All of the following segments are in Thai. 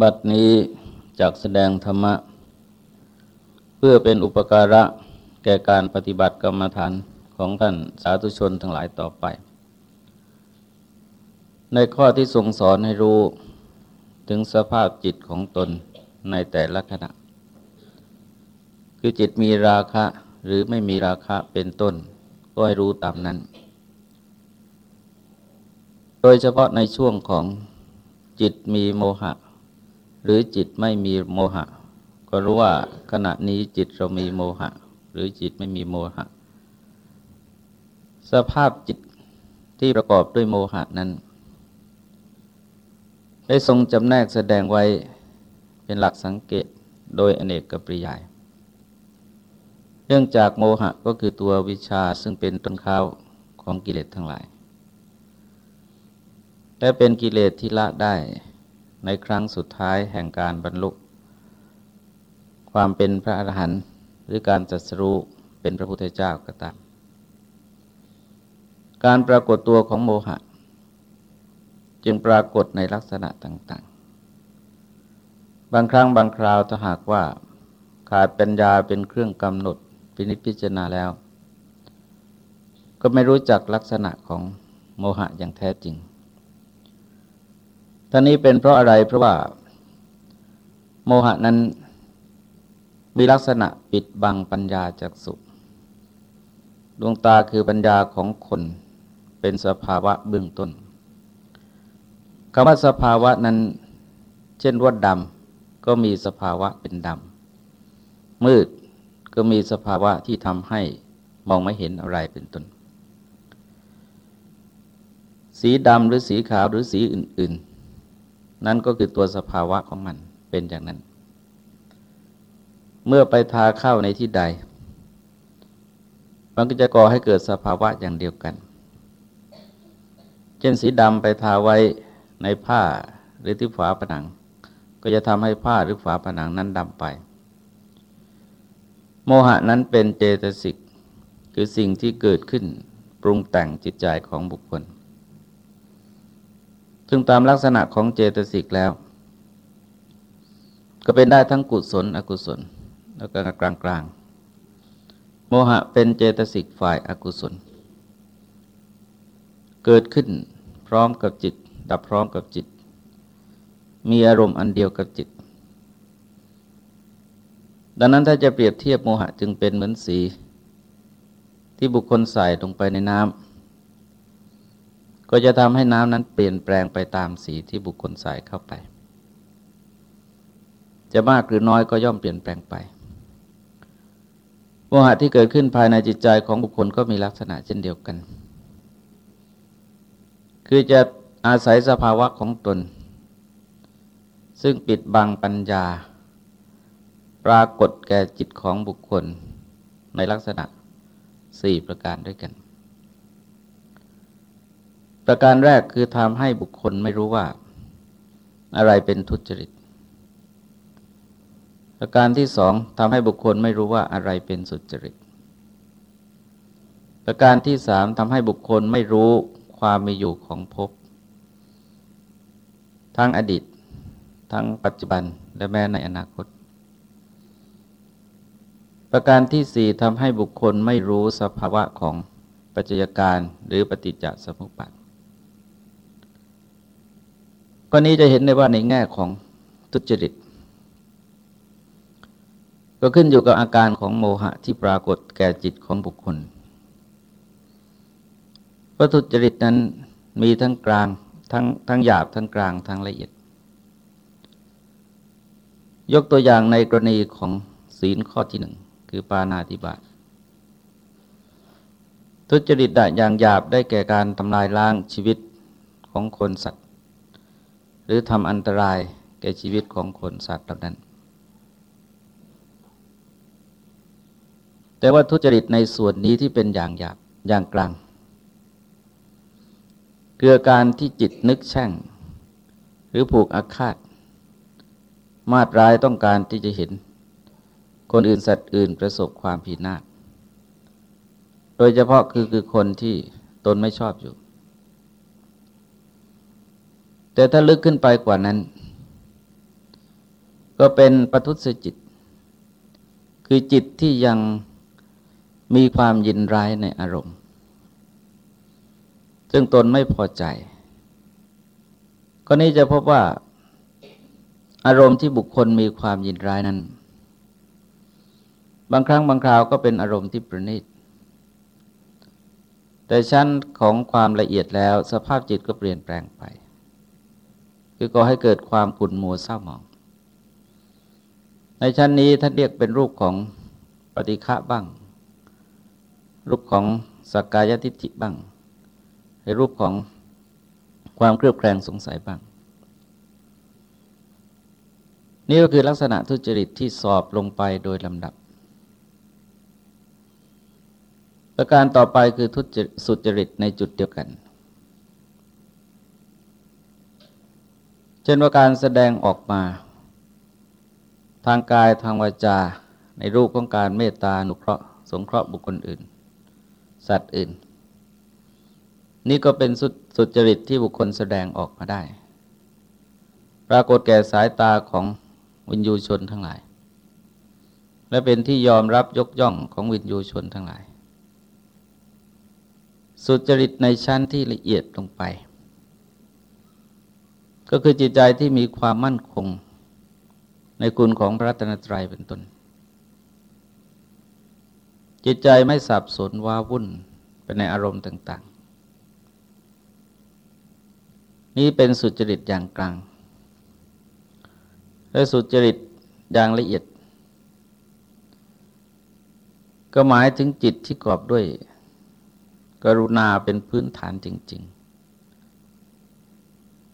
บัดนี้จากแสดงธรรมะ เพื่อเป็นอุปการะแก่การปฏิบัติกรรมฐานของท่านสาธุชนทั้งหลายต่อไป ในข้อที่ทรงสอนให้รู้ถึงสภาพจิตของตนในแต่ละขณะ คือจิตมีราคะหรือไม่มีราคะเป็นต้น ก็ให้รู้ตามนั้น โดยเฉพาะในช่วงของจิตมีโมหะ หรือจิตไม่มีโมหะ ก็รู้ว่าขณะนี้จิตเรามีโมหะ หรือจิตไม่มีโมหะ สภาพจิตที่ประกอบด้วยโมหะนั้น ได้ทรงจำแนกแสดงไว้เป็นหลักสังเกตโดยอเนกกับปริยาย เนื่องจากโมหะก็คือตัววิชาซึ่งเป็นต้นข้าวของกิเลสทั้งหลาย และเป็นกิเลสที่ละได้ ในครั้งสุดท้ายแห่งการบรรลุ ความเป็นพระอรหันต์หรือการจัดสรู้เป็นพระพุทธเจ้าก็ตาม การปรากฏตัวของโมหะ จึงปรากฏในลักษณะต่าง ๆ บางครั้งบางคราวถ้าหากว่าขาดปัญญาเป็นเครื่องกำหนดพินิจพิจารณาแล้ว ก็ไม่รู้จักลักษณะของโมหะอย่างแท้จริง ท่านี้เป็นเพราะอะไรเพราะว่า โมหะนั้นมีลักษณะปิดบังปัญญาจากสุดวงตาคือปัญญาของคนเป็นสภาวะเบื้องต้นคำว่าสภาวะนั้น เช่นว่าดำก็มีสภาวะเป็นดำมืดก็มีสภาวะที่ทำให้มองไม่เห็นอะไรเป็นต้น สีดำหรือสีขาวหรือสีอื่นๆ นั่นก็คือตัวสภาวะของมันเป็นอย่างนั้น เมื่อไปทาเข้าในที่ใด มันก็จะก่อให้เกิดสภาวะอย่างเดียวกัน เช่นสีดำไปทาไว้ในผ้าหรือที่ฝาผนัง ก็จะทำให้ผ้าหรือฝาผนังนั้นดำไป โมหะนั้นเป็นเจตสิกคือสิ่งที่เกิดขึ้นปรุงแต่งจิตใจของบุคคล ซึ่งตามลักษณะของเจตสิกแล้ว ก็เป็นได้ทั้งกุศล อกุศล แล้วก็กลางกลางโมหะเป็นเจตสิกฝ่ายอากุศล เกิดขึ้นพร้อมกับจิต ดับพร้อมกับจิต มีอารมณ์อันเดียวกับจิต ดังนั้นถ้าจะเปรียบเทียบโมหะจึงเป็นเหมือนสี ที่บุคคลใส่ลงไปในน้ำ ก็จะทำให้น้ำนั้นเปลี่ยนแปลงไปตามสีที่บุคคลใส่เข้าไป จะมากหรือน้อยก็ย่อมเปลี่ยนแปลงไปโมหะที่เกิดขึ้นภายในจิตใจของบุคคลก็มีลักษณะเช่นเดียวกัน คือจะอาศัยสภาวะของตน ซึ่งปิดบังปัญญา ปรากฏแก่จิตของบุคคลในลักษณะสี่ประการด้วยกัน ประการแรกคือทำให้บุคคลไม่รู้ว่า อะไรเป็นทุจริต ประการที่สองทำให้บุคคลไม่รู้ว่าอะไรเป็นสุจริต ประการที่สามทำให้บุคคลไม่รู้ความมีอยู่ของภพทั้งอดีต ทั้งปัจจุบันและแม้ในอนาคต ประการที่สี่ทำให้บุคคลไม่รู้สภาวะของปัจจัยการหรือปฏิจจสมุปบาท ก็นี้จะเห็นได้ว่าในแง่ของทุจริต ก็ขึ้นอยู่กับอาการของโมหะที่ปรากฏแก่จิตของบุคคลเพราะทุจริตนั้นมีทั้งกลางทั้งทั้งหยาบทั้งกลางทั้งละเอียด ยกตัวอย่างในกรณีของศีลข้อที่หนึ่งคือปานาติบาตทุจริตได้อย่างหยาบได้แก่การทำลายล้างชีวิตของคนสัตว์ หรือทำอันตรายแก่ชีวิตของคนสัตว์เหล่านั้น แต่ว่าทุจริตในส่วนนี้ที่เป็นอย่างหยาบอย่างกลางเกือการที่จิตนึกแช่ง หรือผูกอาฆาต มาตร้ายต้องการที่จะเห็น คนอื่นสัตว์อื่นประสบความพิดนาศโดยเฉพาะคือคือคนที่ตนไม่ชอบอยู่ แต่ถ้าลึกขึ้นไปกว่านั้น ก็เป็นปทุสจิต คือจิตที่ยังมีความยินร้ายในอารมณ์ ซึ่งตนไม่พอใจ ก็นี้จะพบว่า อารมณ์ที่บุคคลมีความยินร้ายนั้น บางครั้งบางคราวก็เป็นอารมณ์ที่ประณีตแต่ชั้นของความละเอียดแล้วสภาพจิตก็เปลี่ยนแปลงไป คือก่อให้เกิดความขุ่นมัวเศร้าหมอง ในชั้นนี้ท่านเรียกเป็นรูปของปฏิฆะบ้าง รูปของสักกายทิฏฐิบ้างในรูปของความเครือบแคลงสงสัยบ้าง นี่ก็คือลักษณะทุจริตที่สอบลงไปโดยลำดับ ประการต่อไปคือทุจสุจริตในจุดเดียวกัน ช่นว่าการแสดงออกมา ทางกายทางวาจา ในรูปของการเมตตาหนุเคราะห์สงเคราะห์บุคคลอื่น สัตว์อื่น นี่ก็เป็นสุสุจริตที่บุคคลแสดงออกมาได้ ปรากฏแก่สายตาของวิญญูชนทั้งหลาย และเป็นที่ยอมรับยกย่องของวิญญูชนทั้งหลาย สุจริตในชั้นที่ละเอียดลงไป ก็คือจิตใจที่มีความมั่นคง ในคุณของพระรัตนตรัยเป็นต้น จิตใจไม่สับสนว้าวุ่นไปในอารมณ์ต่าง ๆ นี่เป็นสุจริตอย่างกลาง และสุจริตอย่างละเอียด ก็หมายถึงจิตที่กรอบด้วย กรุณาเป็นพื้นฐานจริง ๆ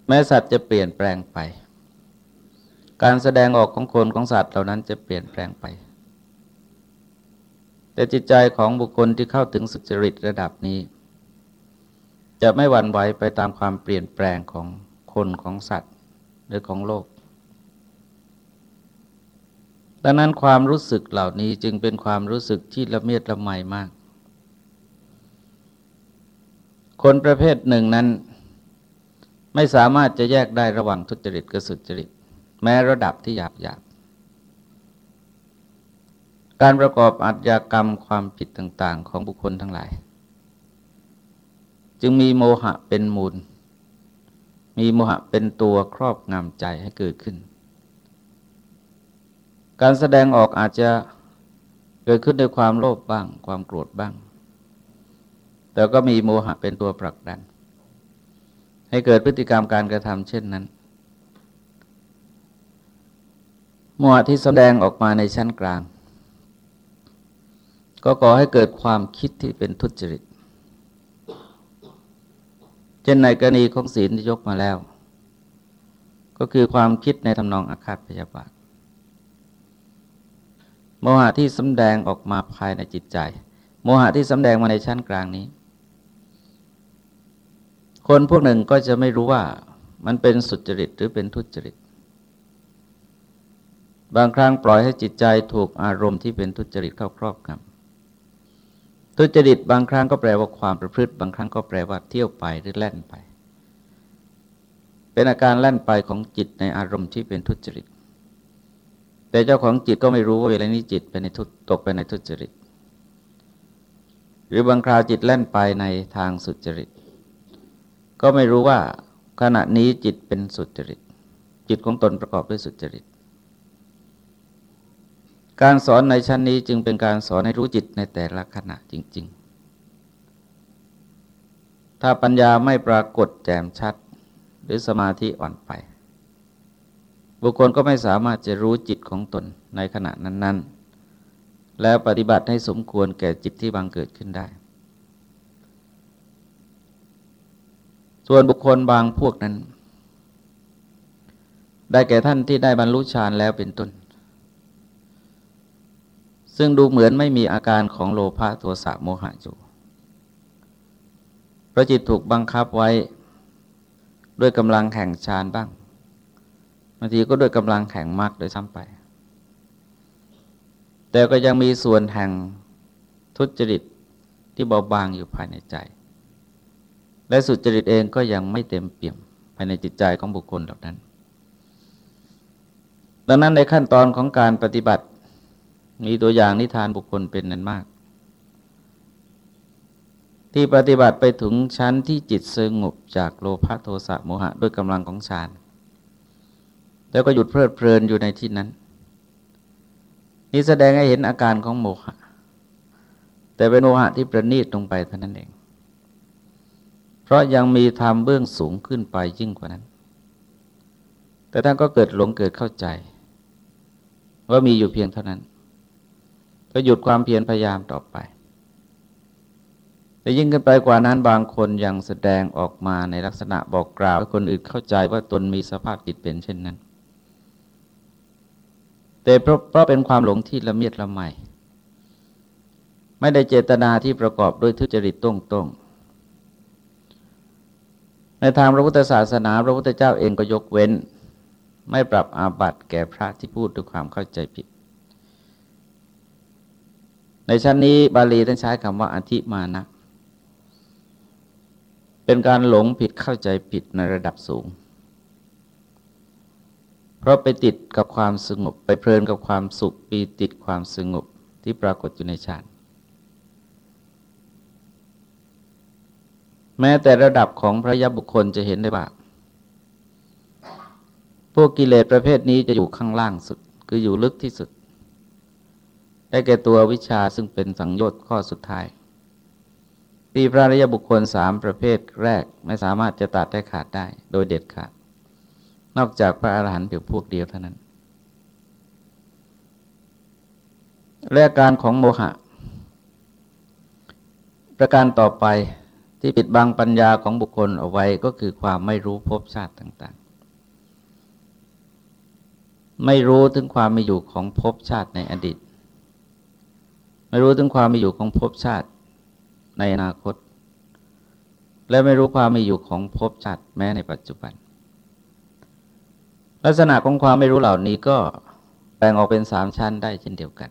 แม้สัตว์จะเปลี่ยนแปลงไป การแสดงออกของคนของสัตว์เหล่านั้นจะเปลี่ยนแปลงไป แต่จิตใจของบุคคลที่เข้าถึงสุจริตระดับนี้ จะไม่หวั่นไหวไปตามความเปลี่ยนแปลงของคนของสัตว์หรือของโลก ดังนั้นความรู้สึกเหล่านี้จึงเป็นความรู้สึกที่ละเมียดละไมมาก คนประเภทหนึ่งนั้น ไม่สามารถจะแยกได้ระหว่างทุจริตกับสุจริต แม้ระดับที่หยาบหยาบการประกอบอาชญากรรมความผิดต่าง ๆ ของบุคคลทั้งหลาย จึงมีโมหะเป็นมูล มีโมหะเป็นตัวครอบงำใจให้เกิดขึ้น การแสดงออกอาจจะเกิดขึ้นด้วยความโลภบ้าง ความโกรธบ้าง แต่ก็มีโมหะเป็นตัวผลักดัน ให้เกิดพฤติกรรมการกระทำเช่นนั้นโมหะที่แสดงออกมาในชั้นกลาง ก็ก่อให้เกิดความคิดที่เป็นทุจริต เช่นในกรณีของศีลที่ยกมาแล้ว ก็คือความคิดในทำนองอาฆาตพยาบาทโมหะที่สำแดงออกมาภายในจิตใจ โมหะที่สำแดงมาในชั้นกลางนี้ คนพวกหนึ่งก็จะไม่รู้ว่ามันเป็นสุจริตหรือเป็นทุจริต บางครั้งปล่อยให้จิตใจถูกอารมณ์ที่เป็นทุจริตเข้าครอบงำทุจริตบางครั้งก็แปลว่าความประพฤติ บางครั้งก็แปลว่าเที่ยวไปหรือแล่นไป เป็นอาการแล่นไปของจิตในอารมณ์ที่เป็นทุจริต แต่เจ้าของจิตก็ไม่รู้ว่าเวลานี้จิตเป็นในทุตกไปในทุจริต หรือบางคราวจิตแล่นไปในทางสุจริต ก็ไม่รู้ว่าขณะนี้จิตเป็นสุจริต จิตของตนประกอบด้วยสุจริต การสอนในชั้นนี้จึงเป็นการสอนให้รู้จิตในแต่ละขณะจริง ๆ ถ้าปัญญาไม่ปรากฏแจ่มชัด หรือสมาธิอ่อนไป บุคคลก็ไม่สามารถจะรู้จิตของตนในขณะนั้น ๆ แล้วปฏิบัติให้สมควรแก่จิตที่บังเกิดขึ้นได้ ส่วนบุคคลบางพวกนั้น ได้แก่ท่านที่ได้บรรลุฌานแล้วเป็นต้น ซึ่งดูเหมือนไม่มีอาการของโลภะโทสะโมหะอยู่พระจิตถูกบังคับไว้ด้วยกำลังแข่งฌานบ้างบางทีก็ด้วยกำลังแข่งมากโดยซ้ำไป แต่ก็ยังมีส่วนแห่งทุจริตที่เบาบางอยู่ภายในใจ และสุจริตเองก็ยังไม่เต็มเปี่ยมภายในจิตใจของบุคคลเหล่านั้น ดังนั้นในขั้นตอนของการปฏิบัติ มีตัวอย่างนิทานบุคคลเป็นนั้นมาก ที่ปฏิบัติไปถึงชั้นที่จิตสงบจากโลภะโทสะโมหะด้วยกำลังของฌานแล้วก็หยุดเพลิดเพลินอยู่ในที่นั้น นี่แสดงให้เห็นอาการของโมหะ แต่เป็นโมหะที่ประณีตลงไปเท่านั้นเอง เพราะยังมีธรรมเบื้องสูงขึ้นไปยิ่งกว่านั้น แต่ท่านก็เกิดหลงเกิดเข้าใจ ว่ามีอยู่เพียงเท่านั้น ก็หยุดความเพียรพยายามต่อไป แต่ยิ่งขึ้นไปกว่านั้นบางคนยังแสดงออกมาในลักษณะบอกกล่าวให้คนอื่นเข้าใจว่าตนมีสภาพจิตเป็นเช่นนั้น แต่เพราะเพราะเป็นความหลงที่ละเมียดละไมไม่ได้เจตนาที่ประกอบด้วยทุจริตต้งต้ง ในทางพระพุทธศาสนา พระพุทธเจ้าเองก็ยกเว้น ไม่ปรับอาบัติแก่พระที่พูดด้วยความเข้าใจผิด ในชั้นนี้บาลีท่านใช้คำว่าอธิมานะ เป็นการหลงผิดเข้าใจผิดในระดับสูง เพราะไปติดกับความสงบ ไปเพลินกับความสุขปีติดความสงบที่ปรากฏอยู่ในฌาน แม้แต่ระดับของพระยบุคคลจะเห็นได้ว่าพวกกิเลสประเภทนี้จะอยู่ข้างล่างสุด คืออยู่ลึกที่สุด ได้แก่ตัววิชาซึ่งเป็นสังโยชน์ข้อสุดท้ายที่พระรยบุคคลสามประเภทแรกไม่สามารถจะตัดได้ขาดได้ โดยเด็ดขาด นอกจากพระอาหารหันต์เพียงพวกเดียวเท่านั้นและการของโมหะ ประการต่อไป ที่ปิดบังปัญญาของบุคคลเอาไว้ก็คือความไม่รู้ภพชาติต่างๆ ไม่รู้ถึงความมีอยู่ของภพชาติในอดีต ไม่รู้ถึงความมีอยู่ของภพชาติในอนาคต และไม่รู้ความมีอยู่ของภพชาติแม้ในปัจจุบัน ลักษณะของความไม่รู้เหล่านี้ก็แบ่งออกเป็นสามชั้นได้เช่นเดียวกัน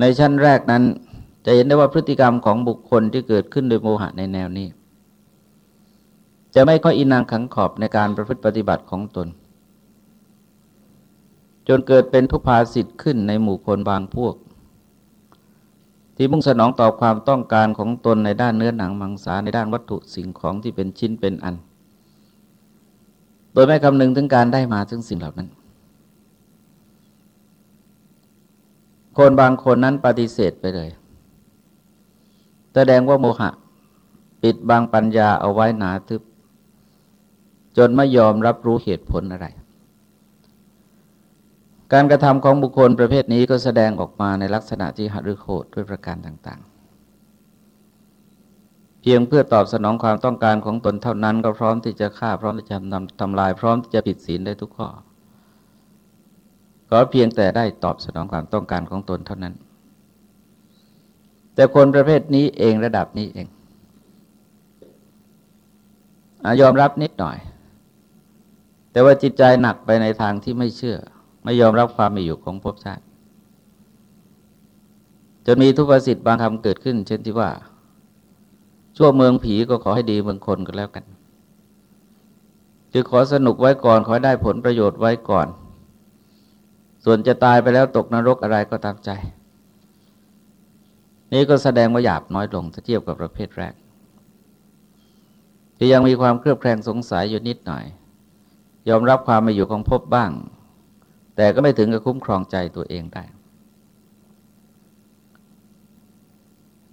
ในชั้นแรกนั้น จะเห็นได้ว่าพฤติกรรมของบุคคลที่เกิดขึ้นโดยโมหะในแนวนี้ จะไม่ค่อยอินางขังขอบในการประพฤติปฏิบัติของตน จนเกิดเป็นทุพภาสิทธิ์ขึ้นในหมู่คนบางพวก ที่มุ่งสนองตอบความต้องการของตนในด้านเนื้อหนังมังสาในด้านวัตถุสิ่งของที่เป็นชิ้นเป็นอัน โดยไม่คำนึงถึงการได้มาถึงสิ่งเหล่านั้นคนบางคนนั้นปฏิเสธไปเลย แสดงว่าโมหะ ปิดบางปัญญาเอาไว้หนาทึบ จนไม่ยอมรับรู้เหตุผลอะไร การกระทำของบุคคลประเภทนี้ก็แสดงออกมาในลักษณะที่หฤโคตด้วยประการต่างๆ เพียงเพื่อตอบสนองความต้องการของตนเท่านั้น ก็พร้อมที่จะฆ่าพร้อมที่จะทำทำลาย พร้อมที่จะผิดศีลได้ทุกข้อก็เพียงแต่ได้ตอบสนองความต้องการของตนเท่านั้น แต่คนประเภทนี้เองระดับนี้เองอยอมรับนิดหน่อย แต่ว่าจิตใจหนักไปในทางที่ไม่เชื่อ ไม่ยอมรับความมีอยู่ของภพชาติจนมีทุพสิทธิ์บางคำเกิดขึ้น เช่นที่ว่า ชั่วเมืองผีก็ขอให้ดีเมืองคนก็แล้วกันจึงขอสนุกไว้ก่อน ขอได้ผลประโยชน์ไว้ก่อน ส่วนจะตายไปแล้วตกนรกอะไรก็ตามใจ นี่ก็แสดงว่าหยาบน้อยลงถ้าเทียบกับประเภทแรกที่ยังมีความเครือบแคลงสงสัยอยู่นิดหน่อย ยอมรับความมาอยู่ของพบบ้าง แต่ก็ไม่ถึงกับคุ้มครองใจตัวเองได้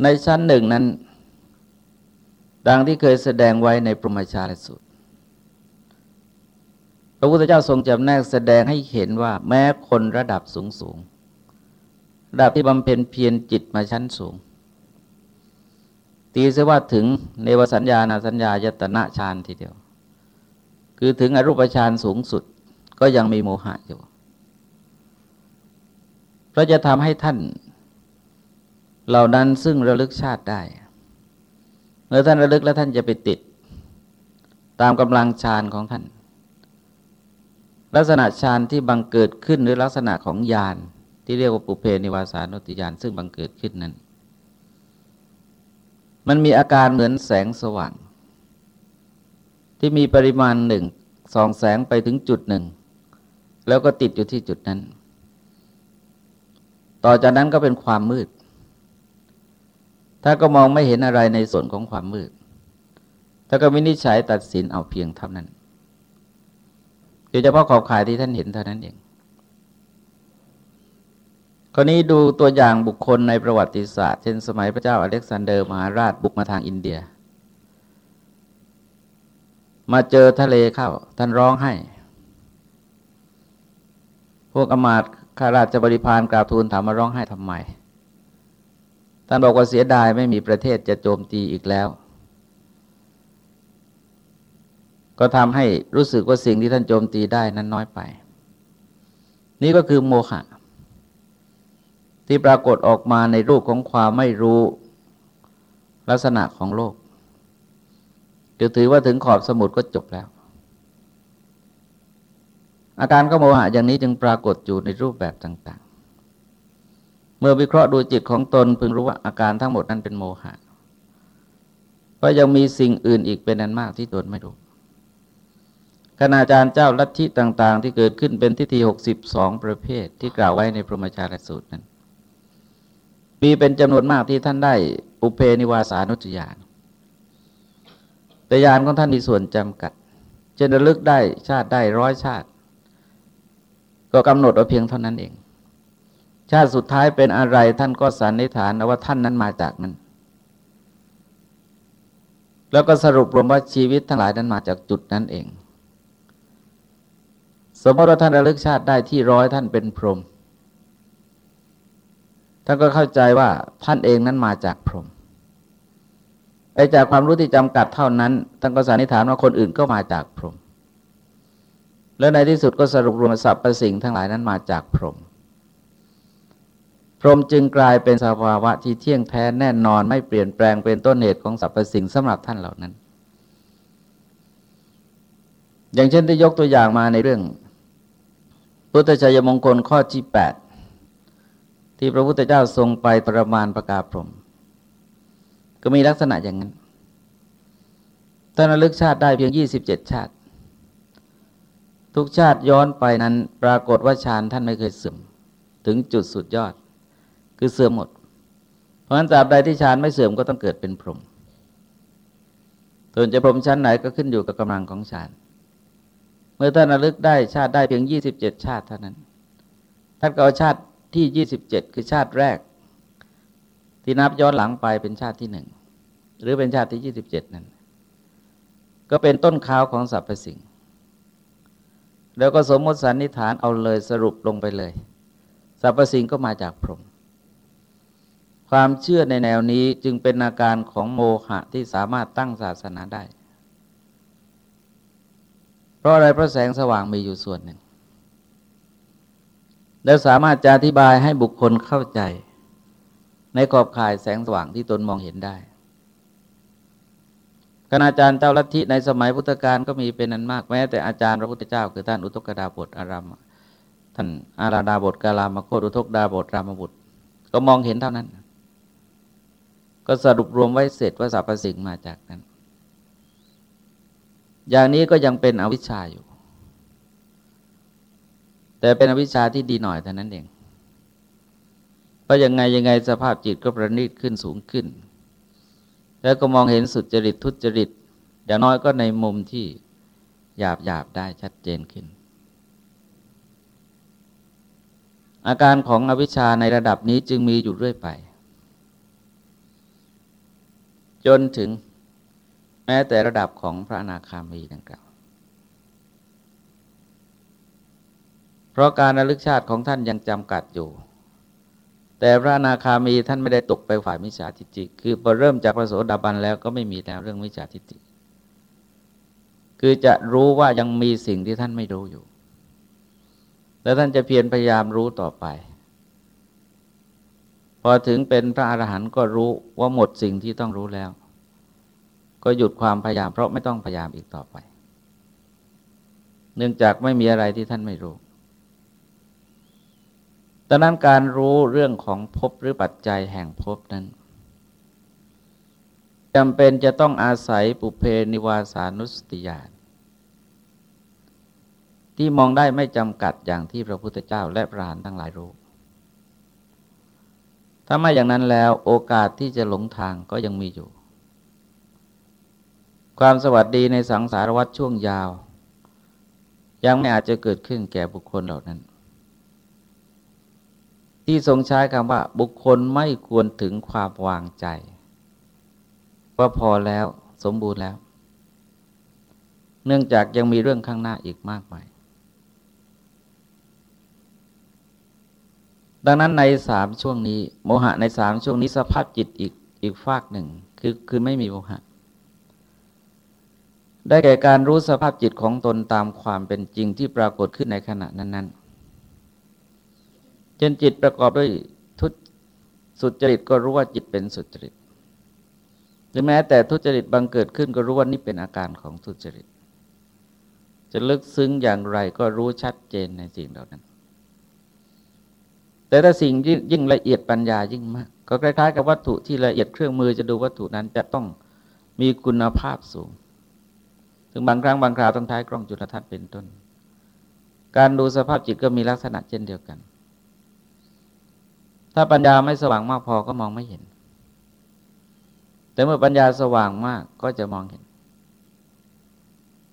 ในชั้นหนึ่งนั้น ดังที่เคยแสดงไว้ในปรมชาลสูตรพระพุทธเจ้าทรงจำแนกแสดงให้เห็นว่าแม้คนระดับสูงสูง ดับที่บำเพ็ญเพียรจิตมาชั้นสูง ตีเสว่าถึงเนวสัญญาณสัญญายตนะฌานทีเดียว คือถึงอรูปฌานสูงสุดก็ยังมีโมหะอยู่เพราะจะทำให้ท่าน เหล่านั้นซึ่งระลึกชาติได้เมื่อท่านระลึกแล้วท่านจะไปติด ตามกำลังฌานของท่าน ลักษณะฌานที่บังเกิดขึ้นหรือลักษณะของญาณ ที่เรียกว่าปุเพนิวาสานุติญาณซึ่งบังเกิดขึ้นนั้น มันมีอาการเหมือนแสงสว่าง ที่มีปริมาณหนึ่งสองแสงไปถึงจุดหนึ่ง แล้วก็ติดอยู่ที่จุดนั้น ต่อจากนั้นก็เป็นความมืด ถ้าก็มองไม่เห็นอะไรในส่วนของความมืด ถ้าก็วินิจฉัยตัดสินเอาเพียงเท่านั้นโดยเฉพาะขอบข่ายที่ท่านเห็นเท่านั้นเอง คราวนี้ดูตัวอย่างบุคคลในประวัติศาสตร์เช่นสมัยพระเจ้าอเล็กซานเดอร์มหาราชบุกมาทางอินเดีย มาเจอทะเลเข้า ท่านร้องไห้ พวกอำมาตย์ข้าราชบริพารกราบทูลถามว่าร้องไห้ทำไม ท่านบอกว่าเสียดายไม่มีประเทศจะโจมตีอีกแล้ว ก็ทำให้รู้สึกว่าสิ่งที่ท่านโจมตีได้นั้นน้อยไป นี่ก็คือโมหะ ที่ปรากฏออกมาในรูปของความไม่รู้ลักษณะของโลกจะถือว่าถึงขอบสมุดก็จบแล้ว อาการก็โมหะอย่างนี้จึงปรากฏอยู่ในรูปแบบต่าง ๆ เมื่อวิเคราะห์ดูจิตของตนพึงรู้ว่าอาการทั้งหมดนั้นเป็นโมหะเพราะยังมีสิ่งอื่นอีกเป็นนันมากที่ตนไม่รู้คณาจารย์เจ้าลัทธิต่าง ๆ ที่เกิดขึ้นเป็นทิฏฐิหกสิบสองประเภทที่กล่าวไว้ในพรหมจารย์สูตรนั้น มีเป็นจำนวนมากที่ท่านได้อุเพนิวาสานุจยานแต่ยานของท่านมีส่วนจำกัดจะระลึกได้ชาติได้ร้อยชาติ ก็กำหนดเอาเพียงเท่านั้นเอง ชาติสุดท้ายเป็นอะไรท่านก็สันนิษฐานว่าท่านนั้นมาจากนั้นแล้วก็สรุปรวมว่าชีวิตทั้งหลายนั้นมาจากจุดนั้นเอง สมมติว่าท่านระลึกชาติได้ที่ร้อยท่านเป็นพรหม ท่านก็เข้าใจว่าท่านเองนั้นมาจากพรหมไอจากความรู้ที่จำกัดเท่านั้นท่านก็สันนิษฐานว่าคนอื่นก็มาจากพรหมแล้วในที่สุดก็สรุปรวมสรรพสิ่งทั้งหลายนั้นมาจากพรหมพรหมจึงกลายเป็นสภาวะที่เที่ยงแท้แน่นอนไม่เปลี่ยนแปลงเป็นต้นเหตุของสรรพสิ่งสำหรับท่านเหล่านั้น อย่างเช่นที่ยกตัวอย่างมาในเรื่อง พุทธชัยมงคลข้อที่แปด ที่พระพุทธเจ้าทรงไปประมาณประกาศพรม ก็มีลักษณะอย่างนั้นท่านระลึกชาติได้เพียง 27 ชาติ ทุกชาติย้อนไปนั้นปรากฏว่าฌานท่านไม่เคยเสื่อม ถึงจุดสุดยอด คือเสื่อมหมด เพราะฉะนั้นตราบใดที่ฌานไม่เสื่อมก็ต้องเกิดเป็นพรหมส่วนจะพรหมชั้นไหนก็ขึ้นอยู่กับกำลังของฌานเมื่อท่านระลึกได้ชาติได้เพียง 27 ชาติเท่านั้นท่านก็เอาชาติ ที่ 27 คือชาติแรก ที่นับย้อนหลังไปเป็นชาติที่หนึ่งหรือเป็นชาติที่ 27 นั้น ก็เป็นต้นข้าวของสรรพสิ่ง แล้วก็สมมติสันนิษฐานเอาเลยสรุปลงไปเลยสรรพสิ่งก็มาจากพรหมความเชื่อในแนวนี้จึงเป็นอาการของโมหะที่สามารถตั้งศาสนาได้ เพราะอะไรพระแสงสว่างมีอยู่ส่วนหนึ่ง และสามารถจะอธิบายให้บุคคลเข้าใจ ในขอบข่ายแสงสว่างที่ตนมองเห็นได้คณาจารย์เจ้าลัทธิในสมัยพุทธกาลก็มีเป็นนันมากแม้แต่อาจารย์พระพุทธเจ้า คือท่านอุทกดาบทอารามท่านอาราดาบทกาลามโคตอุทกดาบทรามบุตร ก็มองเห็นเท่านั้น ก็สรุปรวมไว้เสร็จว่าสรรพสิ่งมาจากนั้น อย่างนี้ก็ยังเป็นอวิชชาอยู่ แต่เป็นอวิชชาที่ดีหน่อยเท่านั้นเองเพราะยังไงยังไงสภาพจิตก็ประณีตขึ้นสูงขึ้น แล้วก็มองเห็นสุดจริตทุจริต อย่างน้อยก็ในมุมที่หยาบหยาบได้ชัดเจนขึ้น อาการของอวิชชาในระดับนี้จึงมีอยู่เรื่อยไป จนถึงแม้แต่ระดับของพระอนาคามีดังกล่าว เพราะการระลึกชาติของท่านยังจำกัดอยู่ แต่พระนาคามีท่านไม่ได้ตกไปฝ่ายมิจฉาทิฏฐิคือพอเริ่มจากพระโสดาบันแล้วก็ไม่มีแล้วเรื่องมิจฉาทิฏฐิคือจะรู้ว่ายังมีสิ่งที่ท่านไม่รู้อยู่ แล้วท่านจะเพียรพยายามรู้ต่อไป พอถึงเป็นพระอรหันต์ก็รู้ว่าหมดสิ่งที่ต้องรู้แล้ว ก็หยุดความพยายามเพราะไม่ต้องพยายามอีกต่อไป เนื่องจากไม่มีอะไรที่ท่านไม่รู้ ดังนั้นการรู้เรื่องของภพหรือปัจจัยแห่งภพนั้นจำเป็นจะต้องอาศัยปุเพนิวาสานุสติญาณที่มองได้ไม่จำกัดอย่างที่พระพุทธเจ้าและพระหานทั้งหลายรู้ ถ้าไม่อย่างนั้นแล้วโอกาสที่จะหลงทางก็ยังมีอยู่ ความสวัสดีในสังสารวัฏช่วงยาว ยังไม่อาจจะเกิดขึ้นแก่บุคคลเหล่านั้น ที่ทรงใช้คำว่าบุคคลไม่ควรถึงความวางใจ ว่าพอแล้วสมบูรณ์แล้ว เนื่องจากยังมีเรื่องข้างหน้าอีกมากมายดังนั้นในสามช่วงนี้ โมหะในสามช่วงนี้สภาพจิตอีกอีกฝากหนึ่งคือคือไม่มีโมหะ ได้แก่การรู้สภาพจิตของตนตามความเป็นจริงที่ปรากฏขึ้นในขณะนั้นๆ เช่นจิตประกอบด้วยทุสุจริตก็รู้ว่าจิตเป็นสุจริตหรือแม้แต่ทุจริตบังเกิดขึ้นก็รู้ว่านี่เป็นอาการของทุจริต จะลึกซึ้งอย่างไรก็รู้ชัดเจนในสิ่งเหล่านั้น แต่ถ้าสิ่งยิ่งละเอียดปัญญายิ่งมาก ก็คล้ายๆกับวัตถุที่ละเอียดเครื่องมือจะดูวัตถุนั้นจะต้องมีคุณภาพสูง ถึงบางครั้งบางคราวต้องใช้กล้องจุลทรรศน์เป็นต้น การดูสภาพจิตก็มีลักษณะเช่นเดียวกัน ถ้าปัญญาไม่สว่างมากพอก็มองไม่เห็น แต่เมื่อปัญญาสว่างมากก็จะมองเห็น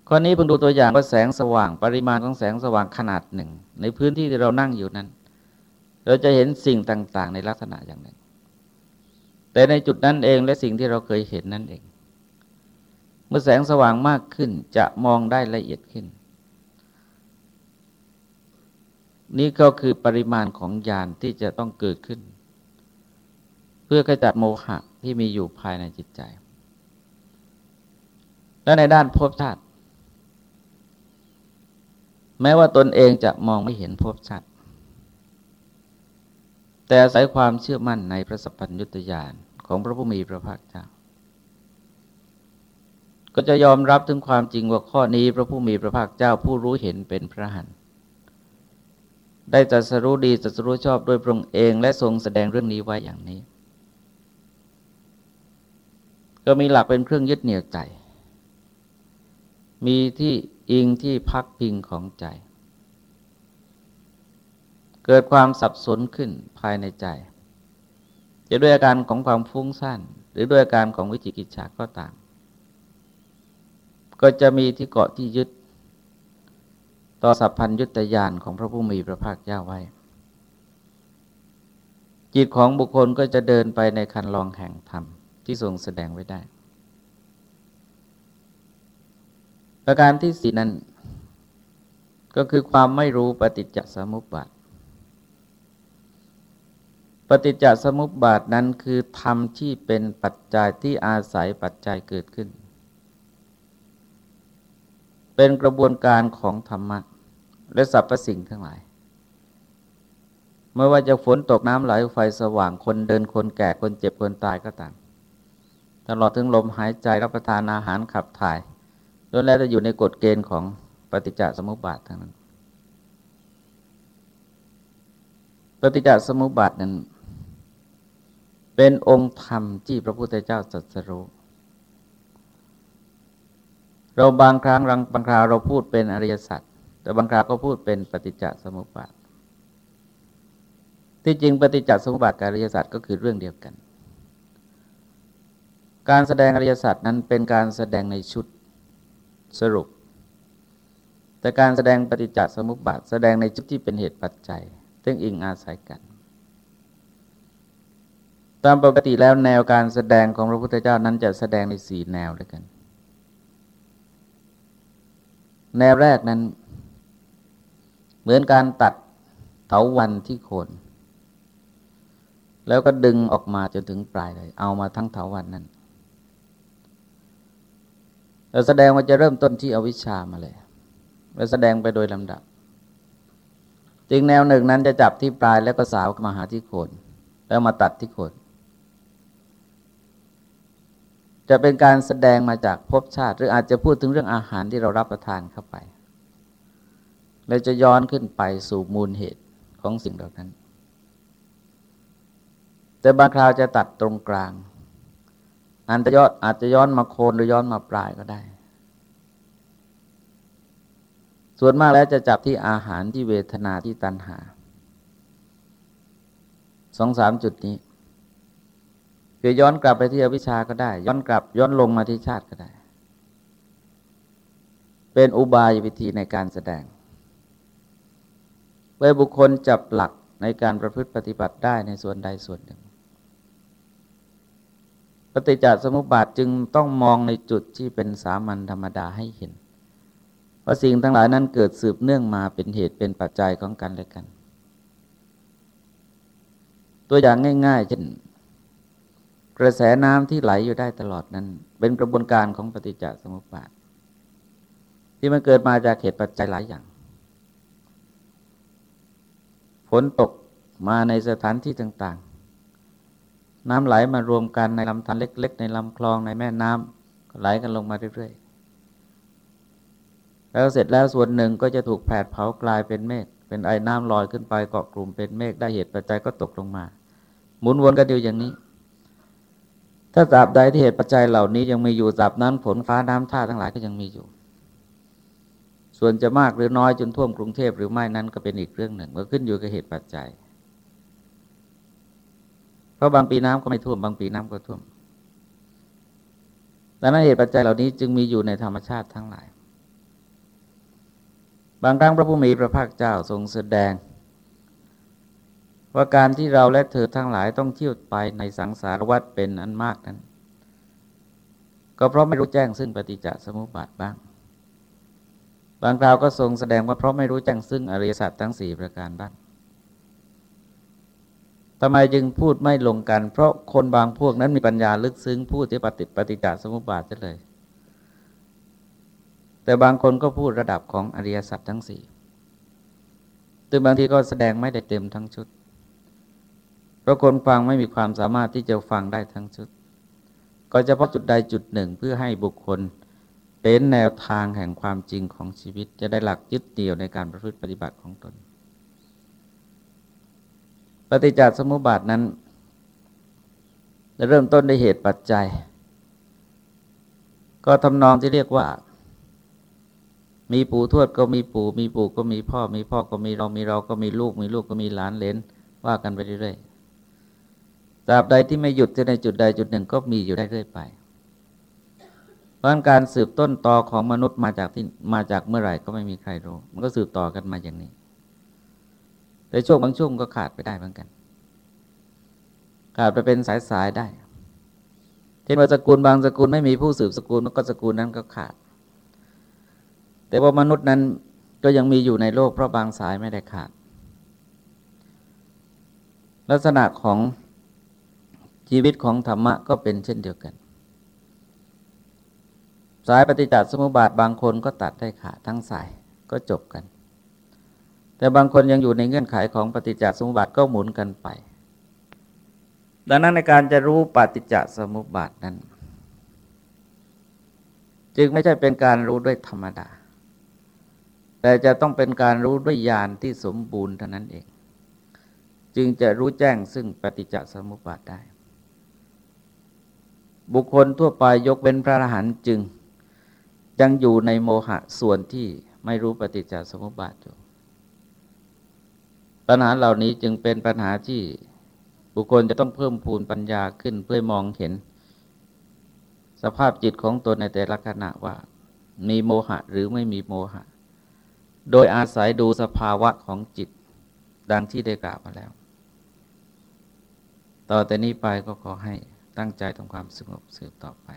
ข้อนี้เพิ่งดูตัวอย่างว่าแสงสว่าง ปริมาณของแสงสว่างขนาดหนึ่ง ในพื้นที่ที่เรานั่งอยู่นั้น เราจะเห็นสิ่งต่างๆ ในลักษณะอย่างหนึ่ง แต่ในจุดนั้นเองและสิ่งที่เราเคยเห็นนั่นเอง เมื่อแสงสว่างมากขึ้นจะมองได้ละเอียดขึ้น นี่ก็คือปริมาณของญาณที่จะต้องเกิดขึ้น เพื่อขจัดโมหะที่มีอยู่ภายในจิตใจ และในด้านภพชาติแม้ว่าตนเองจะมองไม่เห็นภพชาติแต่อาศัยความเชื่อมั่นในพระสัพพัญญุตญาณของพระผู้มีพระภาคเจ้า ก็จะยอมรับถึงความจริงว่าข้อนี้พระผู้มีพระภาคเจ้าผู้รู้เห็นเป็นพระหัน ได้จัดสรู้ดีจัดสรู้ชอบโดยพระองค์เอง และทรงแสดงเรื่องนี้ไว้อย่างนี้ ก็มีหลักเป็นเครื่องยึดเหนี่ยวใจ มีที่อิงที่พักพิงของใจ เกิดความสับสนขึ้นภายในใจ จะด้วยอาการของความฟุ้งซ่านหรือด้วยอาการของวิจิกิจฉาก็ตาม ก็จะมีที่เกาะที่ยึด ต่อสัพพัญยุตยานของพระผู้มีพระภาคเจ้าไว้ จิตของบุคคลก็จะเดินไปในคันลองแห่งธรรมที่ทรงแสดงไว้ได้ ประการที่สี่นั้น ก็คือความไม่รู้ปฏิจจสมุปบาทปฏิจจสมุปบาทนั้นคือธรรมที่เป็นปัจจัยที่อาศัยปัจจัยเกิดขึ้น เป็นกระบวนการของธรรมะและสรรพสิ่งทั้งหลายไม่ว่าจะฝนตกน้ำไหลไฟสว่างคนเดินคนแก่คนเจ็บคนตายก็ตามตลอดถึงลมหายใจรับประทานอาหารขับถ่ายล้วนแล้วจะอยู่ในกฎเกณฑ์ของปฏิจจสมุปบาททั้งนั้น ปฏิจจสมุปบาทนั้น เป็นองค์ธรรมที่พระพุทธเจ้าตรัสรู้ เราบางครั้งบางคราวเราพูดเป็นอริยสัจแต่บางคราวก็พูดเป็นปฏิจจสมุปบาทที่จริงปฏิจจสมุปบาทกับอริยสัจก็คือเรื่องเดียวกัน การแสดงอริยสัจนั้นเป็นการแสดงในชุดสรุป แต่การแสดงปฏิจจสมุปบาท แสดงในชุดที่เป็นเหตุปัจจัยซึ่งอิงอาศัยกัน ตามปกติแล้วแนวการแสดงของพระพุทธเจ้านั้นจะแสดงในสี่แนวด้วยกัน แนวแรกนั้น เหมือนการตัดเถาวันที่โคน แล้วก็ดึงออกมาจนถึงปลายเลย เอามาทั้งเถาวันนั้นเราแสดงว่าจะเริ่มต้นที่อวิชชามาเลยแล้วแสดงไปโดยลำดับจริงแนวหนึ่งนั้นจะจับที่ปลายแล้วก็สาวมาหาที่โคน แล้วมาตัดที่โคน จะเป็นการแสดงมาจากภพชาติ หรืออาจจะพูดถึงเรื่องอาหารที่เรารับประทานเข้าไปเราจะย้อนขึ้นไปสู่มูลเหตุของสิ่งเหล่านั้น แต่บางคราวจะตัดตรงกลางอันจะย้อนอาจจะย้อนมาโคนหรือย้อนมาปลายก็ได้ ส่วนมากแล้วจะจับที่อาหารที่เวทนาที่ตัณหาสองสามจุดนี้ คือย้อนกลับไปที่อวิชชาก็ได้ ย้อนกลับย้อนลงมาที่ชาติก็ได้ เป็นอุบายวิธีในการแสดงเพื่อบุคคลจับหลักในการประพฤติปฏิบัติได้ในส่วนใดส่วนหนึ่งปฏิจจสมุปบาทจึงต้องมองในจุดที่เป็นสามัญธรรมดาให้เห็นว่าสิ่งทั้งหลายนั้นเกิดสืบเนื่องมาเป็นเหตุเป็นปัจจัยของกันและกัน ตัวอย่างง่าย ๆ เช่น กระแสน้ำที่ไหลอยู่ได้ตลอดนั้น เป็นกระบวนการของปฏิจจสมุปบาท ที่มันเกิดมาจากเหตุปัจจัยหลายอย่างฝนตกมาในสถานที่ต่าง ๆ น้ำไหลมารวมกันในลำธารเล็ก ๆ ในลำคลองในแม่น้ำไหลกันลงมาเรื่อยๆ แล้วเสร็จแล้วส่วนหนึ่งก็จะถูกแผดเผากลายเป็นเมฆเป็นไอ้น้ำลอยขึ้นไปเกาะกลุ่มเป็นเมฆได้เหตุปัจจัยก็ตกลงมา หมุนวนกันอยู่อย่างนี้ ถ้าตราบใดที่เหตุปัจจัยเหล่านี้ยังมีอยู่ตราบนั้นฝนฟ้าน้ำท่าทั้งหลายก็ยังมีอยู่ ส่วนจะมากหรือน้อยจนท่วมกรุงเทพหรือไม่นั้นก็เป็นอีกเรื่องหนึ่งก็ขึ้นอยู่กับเหตุปัจจัย เพราะบางปีน้ำก็ไม่ท่วมบางปีน้ำก็ท่วมดังนั้นเหตุปัจจัยเหล่านี้จึงมีอยู่ในธรรมชาติทั้งหลาย บางครั้งพระผู้มีพระภาคเจ้าทรงแสดง ว่าการที่เราและเธอทั้งหลายต้องเที่ยวไปในสังสารวัฏเป็นอันมากนั้น ก็เพราะไม่รู้แจ้งซึ่งปฏิจจสมุปบาทบ้าง บางคราวก็ทรงแสดงว่าเพราะไม่รู้แจ้งซึ่งอริยสัจทั้งสี่ประการบ้างทำไมจึงพูดไม่ลงกัน เพราะคนบางพวกนั้นมีปัญญาลึกซึ้งพูดที่ปฏิปฏิจจสมุปบาทจะเลย แต่บางคนก็พูดระดับของอริยสัจทั้งสี่ซึ่งบางทีก็แสดงไม่ได้เต็มทั้งชุด เพราะคนฟังไม่มีความสามารถที่จะฟังได้ทั้งชุด ก็จะพาะจุดใดจุดหนึ่งเพื่อให้บุคคล เป็นแนวทางแห่งความจริงของชีวิต จะได้หลักยึดเดี่ยวในการประพฤติปฏิบัติของตน ปฏิจจสมุปบาทนั้นจะเริ่มต้นด้วยเหตุปัจจัย ก็ทำนองที่เรียกว่า มีปู่ทวดก็มีปู่ มีปู่ก็มีพ่อ มีพ่อก็มีเรา มีเราก็มีลูก มีลูกก็มีหลานเลนว่ากันไปเรื่อย ตราบใดที่ไม่หยุดในจุดใดจุดหนึ่งก็มีอยู่ได้เรื่อยไป เพราะการสืบต้นต่อของมนุษย์มาจากที่มาจากเมื่อไหร่ก็ไม่มีใครรู้ มันก็สืบต่อกันมาอย่างนี้ แต่ช่วงบางช่วงก็ขาดไปได้เหมือนกัน ขาดไปเป็นสายๆได้เช่นว่าสกุลบางสกุลไม่มีผู้สืบสกุลก็สกุลนั้นก็ขาด แต่ว่ามนุษย์นั้นก็ยังมีอยู่ในโลกเพราะบางสายไม่ได้ขาด ลักษณะของ ชีวิตของธรรมะก็เป็นเช่นเดียวกัน สายปฏิจจสมุปบาทบางคนก็ตัดได้ขาดทั้งสายก็จบกัน แต่บางคนยังอยู่ในเงื่อนไขของปฏิจจสมุปบาทก็หมุนกันไป ดังนั้นในการจะรู้ปฏิจจสมุปบาทนั้น จึงไม่ใช่เป็นการรู้ด้วยธรรมดา แต่จะต้องเป็นการรู้ด้วยญาณที่สมบูรณ์เท่านั้นเอง จึงจะรู้แจ้งซึ่งปฏิจจสมุปบาทได้ บุคคลทั่วไปยกเป็นพระอรหันต์จึง ยังอยู่ในโมหะส่วนที่ไม่รู้ปฏิจจสมุปบาทอยู่ปัญหาเหล่านี้จึงเป็นปัญหาที่บุคคลจะต้องเพิ่มพูนปัญญาขึ้นเพื่อมองเห็น สภาพจิตของตนในแต่ละขณะว่า มีโมหะหรือไม่มีโมหะ โดยอาศัยดูสภาวะของจิตดังที่ได้กล่าวมาแล้ว ต่อแต่นี้ไปก็ขอให้ ตั้งใจทำความสงบสืบต่อไป